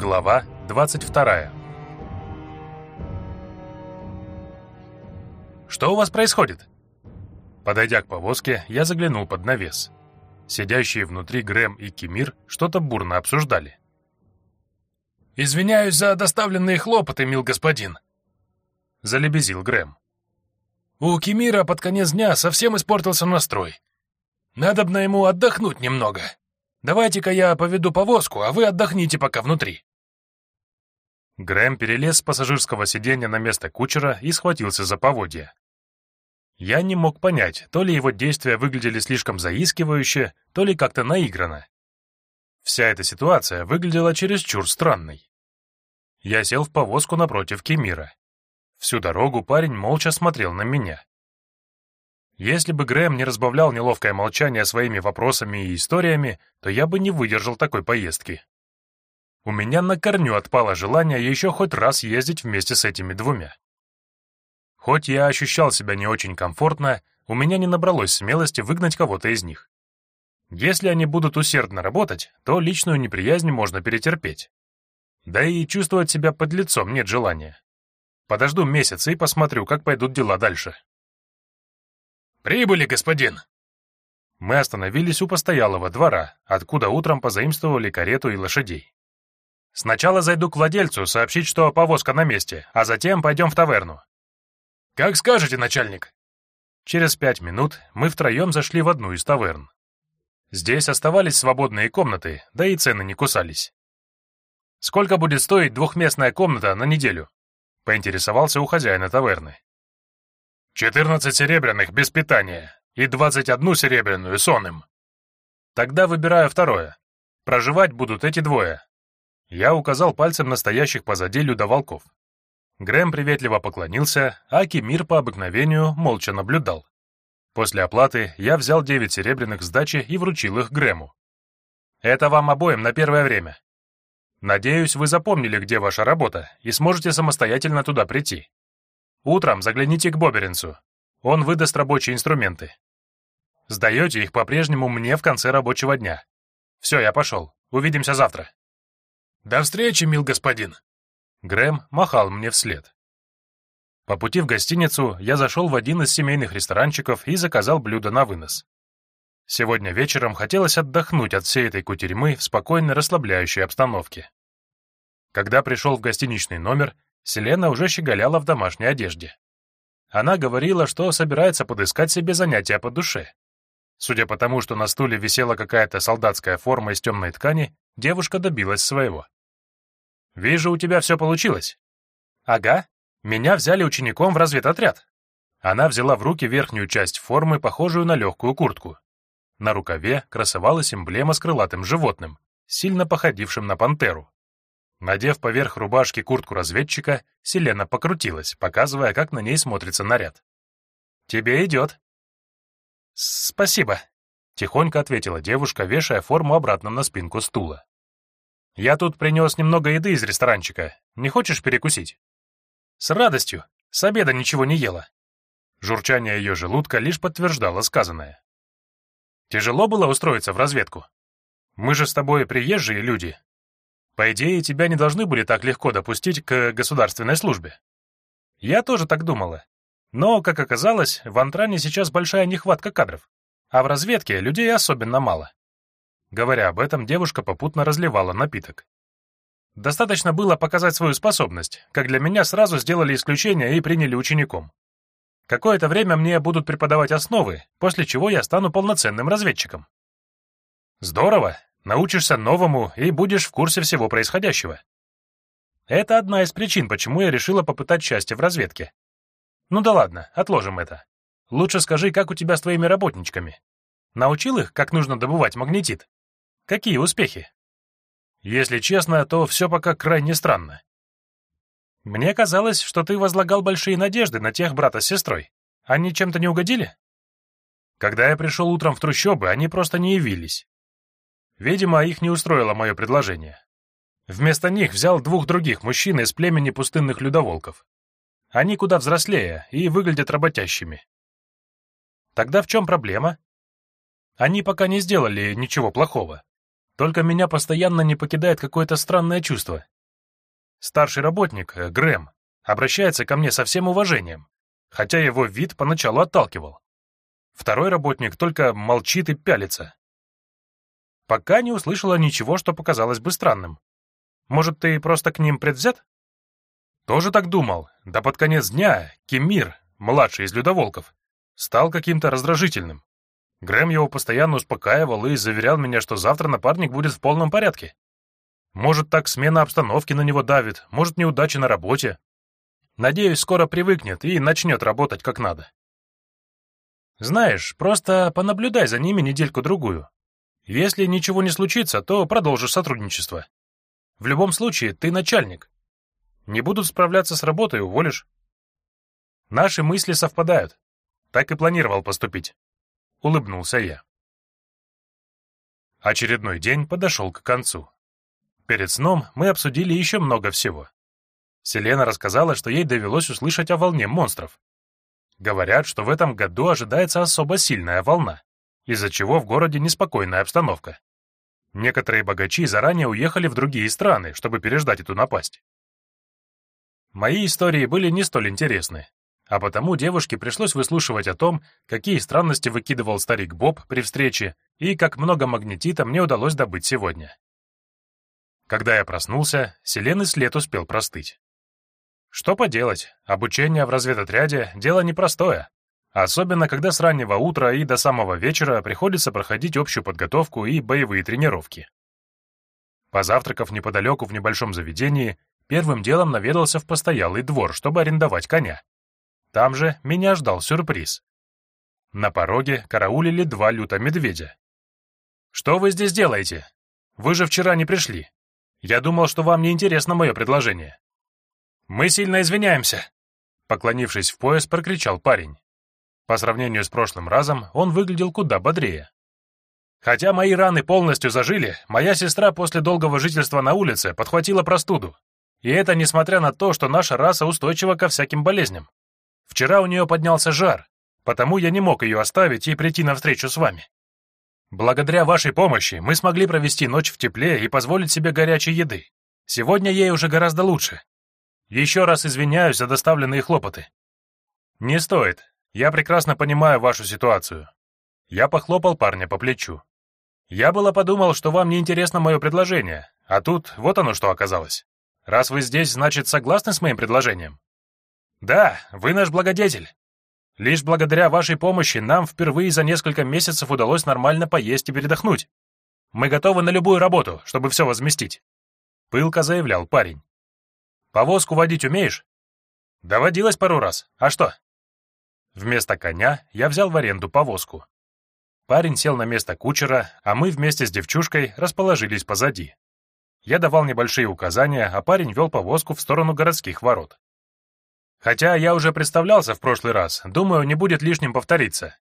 Глава 22 «Что у вас происходит?» Подойдя к повозке, я заглянул под навес. Сидящие внутри Грэм и Кемир что-то бурно обсуждали. «Извиняюсь за доставленные хлопоты, мил господин», — залебезил Грэм. «У Кемира под конец дня совсем испортился настрой. Надобно ему отдохнуть немного. Давайте-ка я поведу повозку, а вы отдохните пока внутри». Грэм перелез с пассажирского сиденья на место кучера и схватился за поводья. Я не мог понять, то ли его действия выглядели слишком заискивающе, то ли как-то наигранно. Вся эта ситуация выглядела чересчур странной. Я сел в повозку напротив Кемира. Всю дорогу парень молча смотрел на меня. Если бы Грэм не разбавлял неловкое молчание своими вопросами и историями, то я бы не выдержал такой поездки. У меня на корню отпало желание еще хоть раз ездить вместе с этими двумя. Хоть я ощущал себя не очень комфортно, у меня не набралось смелости выгнать кого-то из них. Если они будут усердно работать, то личную неприязнь можно перетерпеть. Да и чувствовать себя под лицом нет желания. Подожду месяц и посмотрю, как пойдут дела дальше. «Прибыли, господин!» Мы остановились у постоялого двора, откуда утром позаимствовали карету и лошадей. Сначала зайду к владельцу, сообщить, что повозка на месте, а затем пойдем в таверну. «Как скажете, начальник!» Через пять минут мы втроем зашли в одну из таверн. Здесь оставались свободные комнаты, да и цены не кусались. «Сколько будет стоить двухместная комната на неделю?» — поинтересовался у хозяина таверны. «Четырнадцать серебряных без питания и двадцать одну серебряную сонным». «Тогда выбираю второе. Проживать будут эти двое». Я указал пальцем настоящих позади людоволков. Грэм приветливо поклонился, а Кемир по обыкновению молча наблюдал. После оплаты я взял девять серебряных сдачи и вручил их Грэму. «Это вам обоим на первое время. Надеюсь, вы запомнили, где ваша работа, и сможете самостоятельно туда прийти. Утром загляните к Боберинцу. Он выдаст рабочие инструменты. Сдаете их по-прежнему мне в конце рабочего дня. Все, я пошел. Увидимся завтра». «До встречи, мил господин», Грэм махал мне вслед. По пути в гостиницу я зашел в один из семейных ресторанчиков и заказал блюдо на вынос. Сегодня вечером хотелось отдохнуть от всей этой кутерьмы в спокойной расслабляющей обстановке. Когда пришел в гостиничный номер, Селена уже щеголяла в домашней одежде. Она говорила, что собирается подыскать себе занятия по душе. Судя по тому, что на стуле висела какая-то солдатская форма из темной ткани, девушка добилась своего. Вижу, у тебя все получилось. Ага, меня взяли учеником в разведотряд. Она взяла в руки верхнюю часть формы, похожую на легкую куртку. На рукаве красовалась эмблема с крылатым животным, сильно походившим на пантеру. Надев поверх рубашки куртку разведчика, Селена покрутилась, показывая, как на ней смотрится наряд. «Тебе идет». «Спасибо», — тихонько ответила девушка, вешая форму обратно на спинку стула. Я тут принес немного еды из ресторанчика. Не хочешь перекусить?» «С радостью. С обеда ничего не ела». Журчание ее желудка лишь подтверждало сказанное. «Тяжело было устроиться в разведку? Мы же с тобой приезжие люди. По идее, тебя не должны были так легко допустить к государственной службе». Я тоже так думала. Но, как оказалось, в Антране сейчас большая нехватка кадров, а в разведке людей особенно мало. Говоря об этом, девушка попутно разливала напиток. Достаточно было показать свою способность, как для меня сразу сделали исключение и приняли учеником. Какое-то время мне будут преподавать основы, после чего я стану полноценным разведчиком. Здорово, научишься новому и будешь в курсе всего происходящего. Это одна из причин, почему я решила попытать счастье в разведке. Ну да ладно, отложим это. Лучше скажи, как у тебя с твоими работничками? Научил их, как нужно добывать магнетит? Какие успехи? Если честно, то все пока крайне странно. Мне казалось, что ты возлагал большие надежды на тех брата с сестрой. Они чем-то не угодили? Когда я пришел утром в трущобы, они просто не явились. Видимо, их не устроило мое предложение. Вместо них взял двух других мужчин из племени пустынных людоволков. Они куда взрослее и выглядят работящими. Тогда в чем проблема? Они пока не сделали ничего плохого. Только меня постоянно не покидает какое-то странное чувство. Старший работник, э, Грэм, обращается ко мне со всем уважением, хотя его вид поначалу отталкивал. Второй работник только молчит и пялится. Пока не услышала ничего, что показалось бы странным. Может, ты просто к ним предвзят? Тоже так думал. Да под конец дня Кемир, младший из людоволков, стал каким-то раздражительным. Грэм его постоянно успокаивал и заверял меня, что завтра напарник будет в полном порядке. Может, так смена обстановки на него давит, может, неудача на работе. Надеюсь, скоро привыкнет и начнет работать как надо. Знаешь, просто понаблюдай за ними недельку-другую. Если ничего не случится, то продолжишь сотрудничество. В любом случае, ты начальник. Не будут справляться с работой, уволишь. Наши мысли совпадают. Так и планировал поступить. Улыбнулся я. Очередной день подошел к концу. Перед сном мы обсудили еще много всего. Селена рассказала, что ей довелось услышать о волне монстров. Говорят, что в этом году ожидается особо сильная волна, из-за чего в городе неспокойная обстановка. Некоторые богачи заранее уехали в другие страны, чтобы переждать эту напасть. Мои истории были не столь интересны, а потому девушке пришлось выслушивать о том, какие странности выкидывал старик Боб при встрече и как много магнетита мне удалось добыть сегодня. Когда я проснулся, Селены след успел простыть. Что поделать, обучение в разведотряде — дело непростое, особенно когда с раннего утра и до самого вечера приходится проходить общую подготовку и боевые тренировки. Позавтракав неподалеку в небольшом заведении, первым делом наведался в постоялый двор, чтобы арендовать коня. Там же меня ждал сюрприз. На пороге караулили два люто-медведя. «Что вы здесь делаете? Вы же вчера не пришли. Я думал, что вам не интересно мое предложение». «Мы сильно извиняемся», — поклонившись в пояс, прокричал парень. По сравнению с прошлым разом, он выглядел куда бодрее. Хотя мои раны полностью зажили, моя сестра после долгого жительства на улице подхватила простуду. И это несмотря на то, что наша раса устойчива ко всяким болезням. Вчера у нее поднялся жар, потому я не мог ее оставить и прийти навстречу с вами. Благодаря вашей помощи мы смогли провести ночь в тепле и позволить себе горячей еды. Сегодня ей уже гораздо лучше, еще раз извиняюсь за доставленные хлопоты. Не стоит. Я прекрасно понимаю вашу ситуацию. Я похлопал парня по плечу. Я было подумал, что вам не интересно мое предложение, а тут вот оно что оказалось. Раз вы здесь, значит, согласны с моим предложением? Да, вы наш благодетель. Лишь благодаря вашей помощи нам впервые за несколько месяцев удалось нормально поесть и передохнуть. Мы готовы на любую работу, чтобы все возместить. Пылко заявлял парень. Повозку водить умеешь? Доводилось пару раз. А что? Вместо коня я взял в аренду повозку. Парень сел на место кучера, а мы вместе с девчушкой расположились позади. Я давал небольшие указания, а парень вел повозку в сторону городских ворот. Хотя я уже представлялся в прошлый раз, думаю, не будет лишним повториться.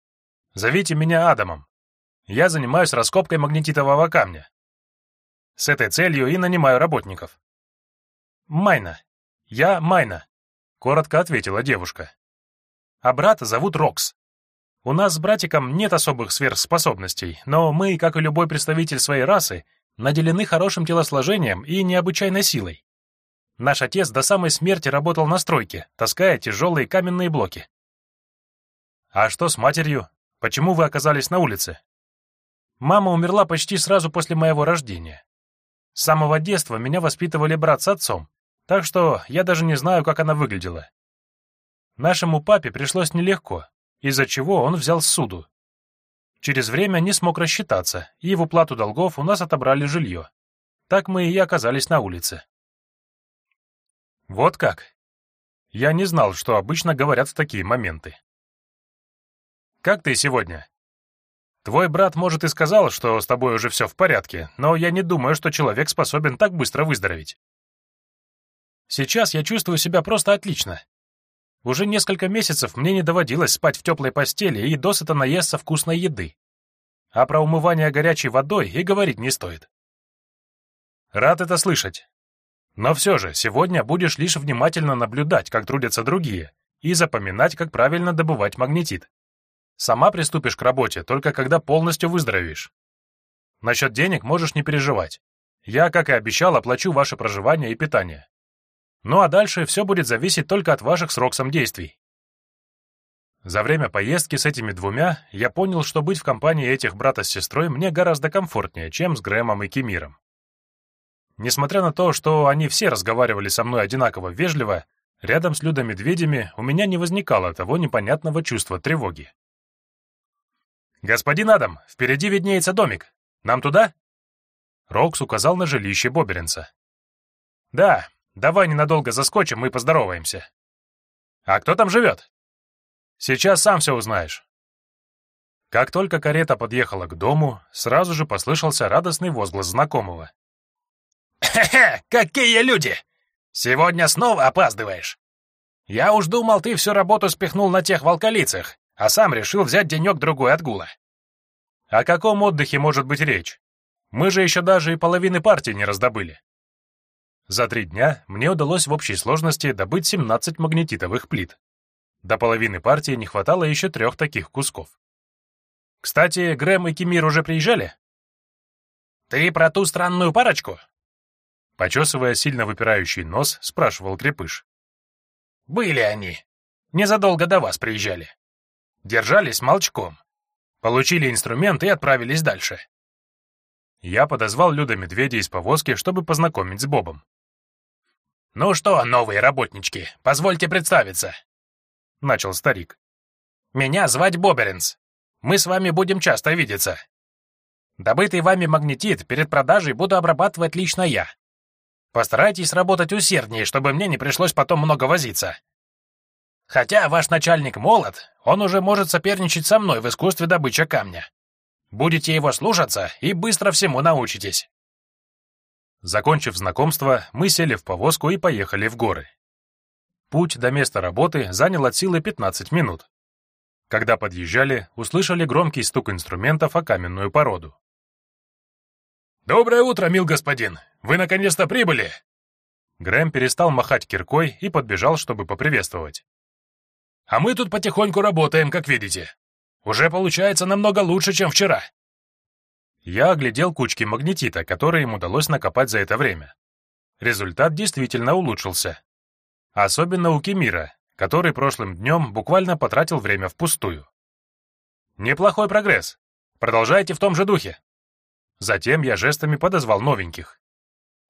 Зовите меня Адамом. Я занимаюсь раскопкой магнетитового камня. С этой целью и нанимаю работников. «Майна. Я Майна», — коротко ответила девушка. «А брата зовут Рокс. У нас с братиком нет особых сверхспособностей, но мы, как и любой представитель своей расы, наделены хорошим телосложением и необычайной силой. Наш отец до самой смерти работал на стройке, таская тяжелые каменные блоки. А что с матерью? Почему вы оказались на улице? Мама умерла почти сразу после моего рождения. С самого детства меня воспитывали брат с отцом, так что я даже не знаю, как она выглядела. Нашему папе пришлось нелегко, из-за чего он взял суду. Через время не смог рассчитаться, и в уплату долгов у нас отобрали жилье. Так мы и оказались на улице. Вот как? Я не знал, что обычно говорят в такие моменты. Как ты сегодня? Твой брат, может, и сказал, что с тобой уже все в порядке, но я не думаю, что человек способен так быстро выздороветь. Сейчас я чувствую себя просто отлично. Уже несколько месяцев мне не доводилось спать в теплой постели и досыта наесться вкусной еды. А про умывание горячей водой и говорить не стоит. Рад это слышать. Но все же, сегодня будешь лишь внимательно наблюдать, как трудятся другие, и запоминать, как правильно добывать магнетит. Сама приступишь к работе, только когда полностью выздоровеешь. Насчет денег можешь не переживать. Я, как и обещал, оплачу ваше проживание и питание. Ну а дальше все будет зависеть только от ваших сроков действий. За время поездки с этими двумя я понял, что быть в компании этих брата с сестрой мне гораздо комфортнее, чем с Грэмом и Кемиром. Несмотря на то, что они все разговаривали со мной одинаково вежливо, рядом с Людо-медведями у меня не возникало того непонятного чувства тревоги. «Господин Адам, впереди виднеется домик. Нам туда?» Рокс указал на жилище Боберинца. «Да, давай ненадолго заскочим и поздороваемся». «А кто там живет?» «Сейчас сам все узнаешь». Как только карета подъехала к дому, сразу же послышался радостный возглас знакомого. «Хе-хе, какие люди! Сегодня снова опаздываешь. Я уж думал, ты всю работу спихнул на тех волколицах, а сам решил взять денек-другой отгула». «О каком отдыхе может быть речь? Мы же еще даже и половины партии не раздобыли. За три дня мне удалось в общей сложности добыть 17 магнетитовых плит. До половины партии не хватало еще трех таких кусков. Кстати, Грэм и Кемир уже приезжали? Ты про ту странную парочку? Почесывая сильно выпирающий нос, спрашивал Крепыш. Были они. Незадолго до вас приезжали. Держались молчком. Получили инструмент и отправились дальше. Я подозвал Люда Медведя из повозки, чтобы познакомить с Бобом. «Ну что, новые работнички, позвольте представиться», — начал старик. «Меня звать Боберинс. Мы с вами будем часто видеться. Добытый вами магнетит перед продажей буду обрабатывать лично я. Постарайтесь работать усерднее, чтобы мне не пришлось потом много возиться. Хотя ваш начальник молод, он уже может соперничать со мной в искусстве добычи камня. Будете его слушаться и быстро всему научитесь. Закончив знакомство, мы сели в повозку и поехали в горы. Путь до места работы занял от силы 15 минут. Когда подъезжали, услышали громкий стук инструментов о каменную породу. «Доброе утро, мил господин! Вы наконец-то прибыли!» Грэм перестал махать киркой и подбежал, чтобы поприветствовать. «А мы тут потихоньку работаем, как видите. Уже получается намного лучше, чем вчера. Я оглядел кучки магнетита, которые им удалось накопать за это время. Результат действительно улучшился. Особенно у Кемира, который прошлым днем буквально потратил время впустую. Неплохой прогресс. Продолжайте в том же духе. Затем я жестами подозвал новеньких.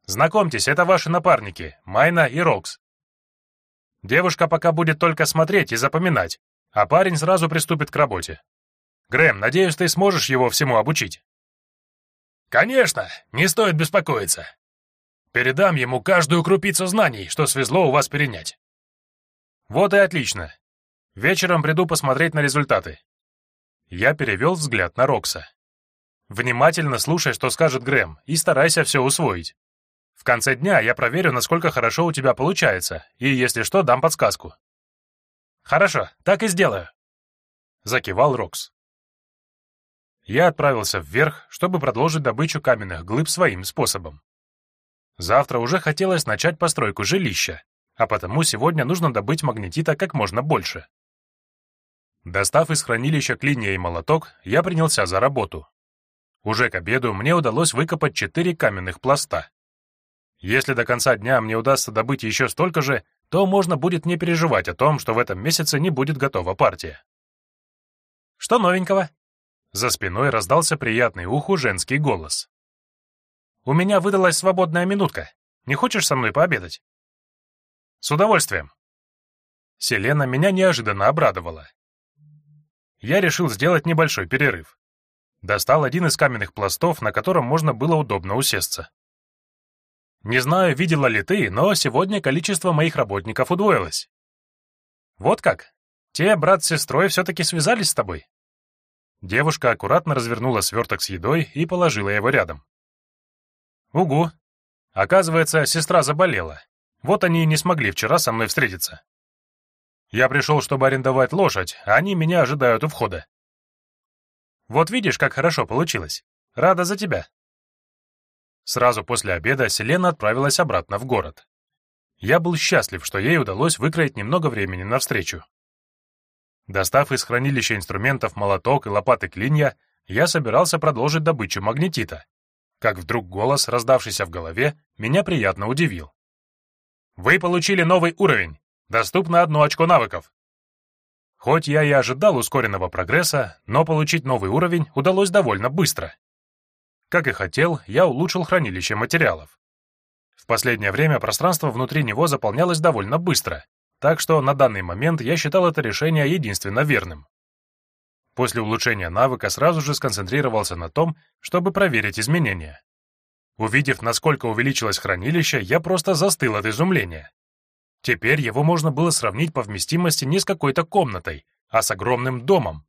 Знакомьтесь, это ваши напарники, Майна и Рокс. Девушка пока будет только смотреть и запоминать, а парень сразу приступит к работе. Грэм, надеюсь, ты сможешь его всему обучить. Конечно, не стоит беспокоиться. Передам ему каждую крупицу знаний, что свезло у вас перенять. Вот и отлично. Вечером приду посмотреть на результаты. Я перевел взгляд на Рокса. Внимательно слушай, что скажет Грэм, и старайся все усвоить. В конце дня я проверю, насколько хорошо у тебя получается, и, если что, дам подсказку. «Хорошо, так и сделаю», — закивал Рокс. Я отправился вверх, чтобы продолжить добычу каменных глыб своим способом. Завтра уже хотелось начать постройку жилища, а потому сегодня нужно добыть магнетита как можно больше. Достав из хранилища клинья и молоток, я принялся за работу. Уже к обеду мне удалось выкопать четыре каменных пласта. Если до конца дня мне удастся добыть еще столько же, то можно будет не переживать о том, что в этом месяце не будет готова партия. «Что новенького?» За спиной раздался приятный уху женский голос. «У меня выдалась свободная минутка. Не хочешь со мной пообедать?» «С удовольствием». Селена меня неожиданно обрадовала. Я решил сделать небольшой перерыв. Достал один из каменных пластов, на котором можно было удобно усесться. Не знаю, видела ли ты, но сегодня количество моих работников удвоилось. Вот как? Те брат с сестрой все-таки связались с тобой? Девушка аккуратно развернула сверток с едой и положила его рядом. Угу. Оказывается, сестра заболела. Вот они и не смогли вчера со мной встретиться. Я пришел, чтобы арендовать лошадь, а они меня ожидают у входа. Вот видишь, как хорошо получилось. Рада за тебя. Сразу после обеда Селена отправилась обратно в город. Я был счастлив, что ей удалось выкроить немного времени навстречу. Достав из хранилища инструментов молоток и лопаты клинья, я собирался продолжить добычу магнетита, как вдруг голос, раздавшийся в голове, меня приятно удивил. «Вы получили новый уровень. Доступно одно очко навыков». Хоть я и ожидал ускоренного прогресса, но получить новый уровень удалось довольно быстро. Как и хотел, я улучшил хранилище материалов. В последнее время пространство внутри него заполнялось довольно быстро, так что на данный момент я считал это решение единственно верным. После улучшения навыка сразу же сконцентрировался на том, чтобы проверить изменения. Увидев, насколько увеличилось хранилище, я просто застыл от изумления. Теперь его можно было сравнить по вместимости не с какой-то комнатой, а с огромным домом.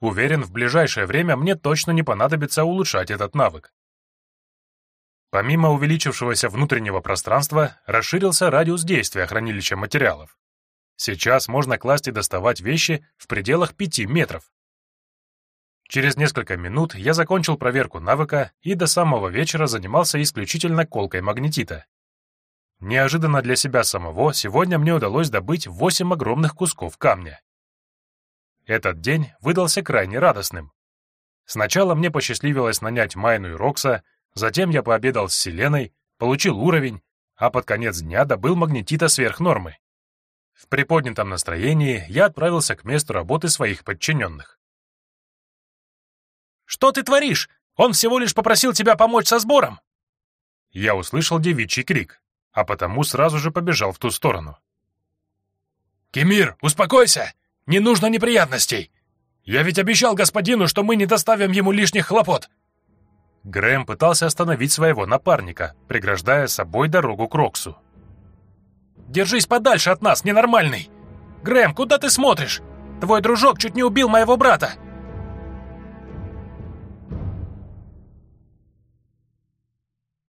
Уверен, в ближайшее время мне точно не понадобится улучшать этот навык. Помимо увеличившегося внутреннего пространства, расширился радиус действия хранилища материалов. Сейчас можно класть и доставать вещи в пределах 5 метров. Через несколько минут я закончил проверку навыка и до самого вечера занимался исключительно колкой магнетита. Неожиданно для себя самого сегодня мне удалось добыть 8 огромных кусков камня. Этот день выдался крайне радостным. Сначала мне посчастливилось нанять Майну и Рокса, Затем я пообедал с Селеной, получил уровень, а под конец дня добыл магнетита сверх нормы. В приподнятом настроении я отправился к месту работы своих подчиненных. «Что ты творишь? Он всего лишь попросил тебя помочь со сбором!» Я услышал девичий крик, а потому сразу же побежал в ту сторону. «Кемир, успокойся! Не нужно неприятностей! Я ведь обещал господину, что мы не доставим ему лишних хлопот!» Грэм пытался остановить своего напарника, преграждая собой дорогу к Роксу. «Держись подальше от нас, ненормальный! Грэм, куда ты смотришь? Твой дружок чуть не убил моего брата!